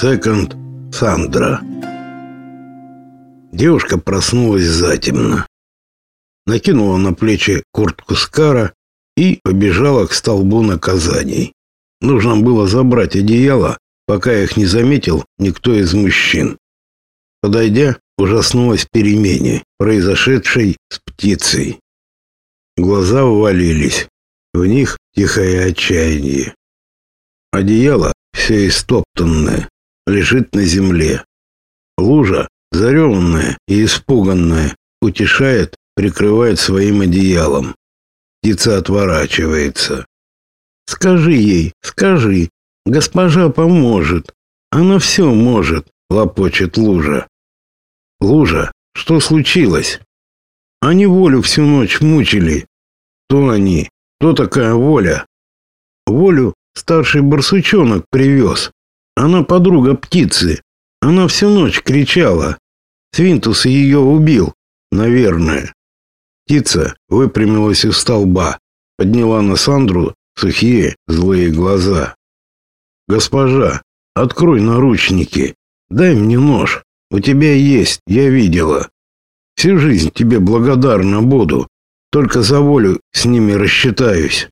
Секонд Сандра. Девушка проснулась затемно. Накинула на плечи куртку Скара и побежала к столбу наказаний. Нужно было забрать одеяло, пока их не заметил никто из мужчин. Подойдя, ужаснулась перемене, произошедшей с птицей. Глаза увалились, в них тихое отчаяние. Одеяло все истоптанное, лежит на земле. Лужа, зареванная и испуганная, утешает, прикрывает своим одеялом. Птица отворачивается. «Скажи ей, скажи, госпожа поможет. Она все может», — лопочет Лужа. «Лужа, что случилось?» «Они волю всю ночь мучили». «Кто они? Кто такая воля?» «Волю старший барсучонок привез. Она подруга птицы. Она всю ночь кричала. Свинтус ее убил, наверное. Птица выпрямилась у столба, подняла на Сандру сухие злые глаза. «Госпожа, открой наручники. Дай мне нож. У тебя есть, я видела. Всю жизнь тебе благодарна буду. Только за волю с ними рассчитаюсь».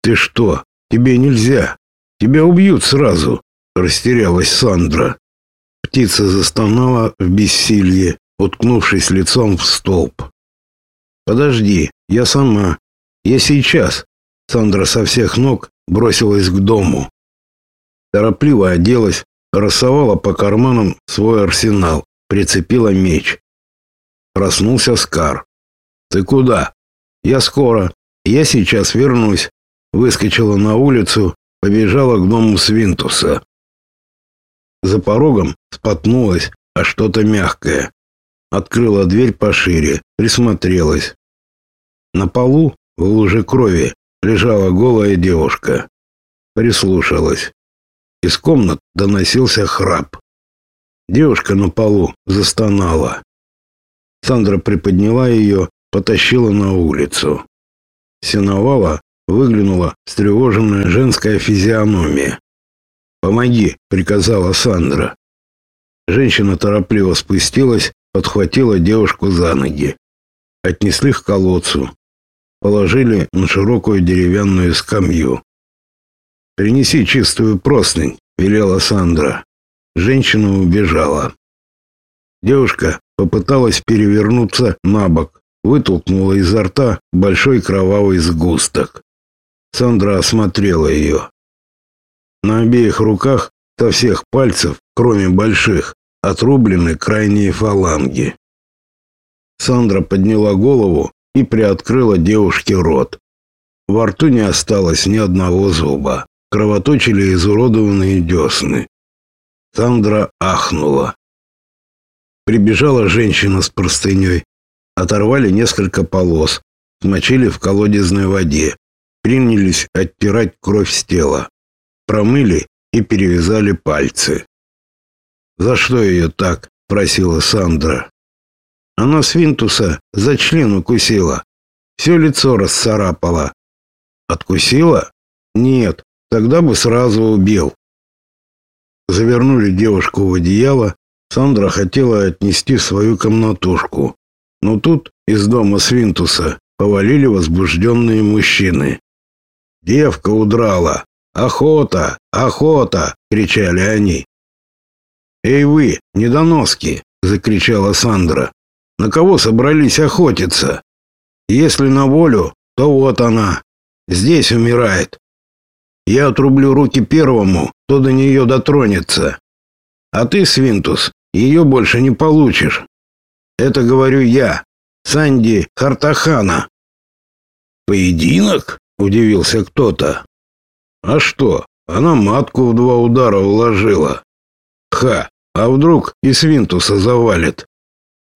«Ты что? Тебе нельзя. Тебя убьют сразу растерялась Сандра. Птица застонала в бессилье, уткнувшись лицом в столб. Подожди, я сама. Я сейчас. Сандра со всех ног бросилась к дому. Торопливо оделась, рассовала по карманам свой арсенал, прицепила меч. Проснулся Скар. Ты куда? Я скоро. Я сейчас вернусь. Выскочила на улицу, побежала к дому Свинтуса. За порогом споткнулась а что-то мягкое. Открыла дверь пошире, присмотрелась. На полу в луже крови лежала голая девушка. Прислушалась. Из комнат доносился храп. Девушка на полу застонала. Сандра приподняла ее, потащила на улицу. Синовала выглянула встревоженная женская физиономия. «Помоги», — приказала Сандра. Женщина торопливо спустилась, подхватила девушку за ноги. Отнесли к колодцу. Положили на широкую деревянную скамью. «Принеси чистую простынь», — велела Сандра. Женщина убежала. Девушка попыталась перевернуться на бок, вытолкнула изо рта большой кровавый сгусток. Сандра осмотрела ее. На обеих руках со всех пальцев, кроме больших, отрублены крайние фаланги. Сандра подняла голову и приоткрыла девушке рот. Во рту не осталось ни одного зуба. Кровоточили изуродованные десны. Сандра ахнула. Прибежала женщина с простыней. Оторвали несколько полос, смочили в колодезной воде. Принялись оттирать кровь с тела промыли и перевязали пальцы. «За что ее так?» — просила Сандра. Она свинтуса за член укусила. Все лицо расцарапала. Откусила? Нет, тогда бы сразу убил. Завернули девушку в одеяло. Сандра хотела отнести свою комнатушку. Но тут из дома Свинтуса повалили возбужденные мужчины. Девка удрала. «Охота! Охота!» — кричали они. «Эй вы, недоноски!» — закричала Сандра. «На кого собрались охотиться? Если на волю, то вот она. Здесь умирает. Я отрублю руки первому, кто до нее дотронется. А ты, Свинтус, ее больше не получишь. Это говорю я, Санди Хартахана». «Поединок?» — удивился кто-то. А что? Она матку в два удара уложила. Ха, а вдруг и Свинтуса завалит?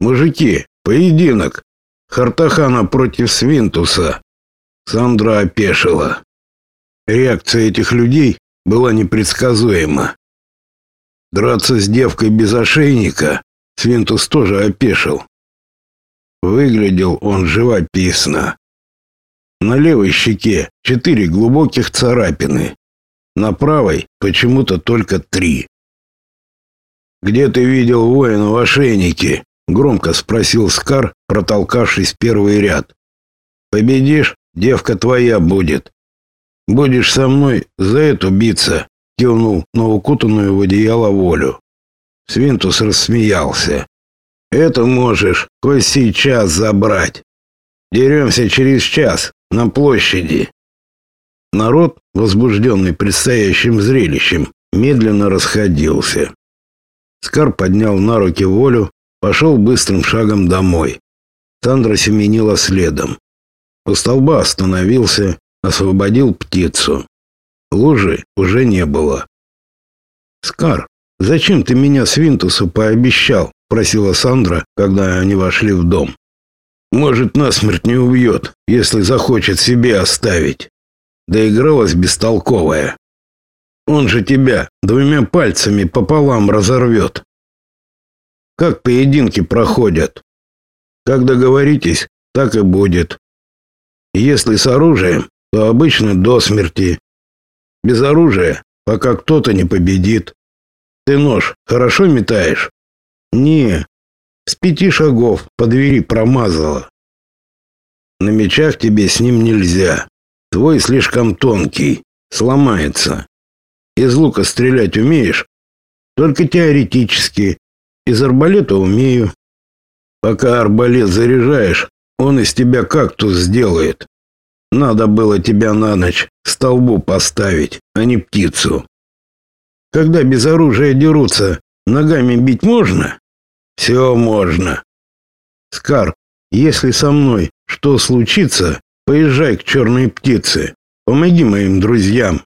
Мужики, поединок. Хартахана против Свинтуса. Сандра опешила. Реакция этих людей была непредсказуема. Драться с девкой без ошейника Свинтус тоже опешил. Выглядел он живописно. На левой щеке четыре глубоких царапины. На правой почему-то только три. где ты видел воина в ошейнике?» — громко спросил Скар, протолкавшись первый ряд. «Победишь, девка твоя будет. Будешь со мной за эту биться», — кивнул на укутанную в одеяло волю. Свинтус рассмеялся. «Это можешь хоть сейчас забрать. Деремся через час на площади». Народ, возбужденный предстоящим зрелищем, медленно расходился. Скар поднял на руки волю, пошел быстрым шагом домой. Сандра семенила следом. У столба остановился, освободил птицу. Лужи уже не было. «Скар, зачем ты меня Свинтусу пообещал?» — просила Сандра, когда они вошли в дом. «Может, насмерть не убьет, если захочет себе оставить». Доигралась бестолковая. Он же тебя двумя пальцами пополам разорвет. Как поединки проходят? Как договоритесь, так и будет. Если с оружием, то обычно до смерти. Без оружия, пока кто-то не победит. Ты нож хорошо метаешь? Не, с пяти шагов по двери промазала. На мечах тебе с ним нельзя. Твой слишком тонкий, сломается. Из лука стрелять умеешь? Только теоретически. Из арбалета умею. Пока арбалет заряжаешь, он из тебя кактус сделает. Надо было тебя на ночь столбу поставить, а не птицу. Когда без оружия дерутся, ногами бить можно? Все можно. Скар, если со мной что случится, поезжай к черной птице. Помоги моим друзьям.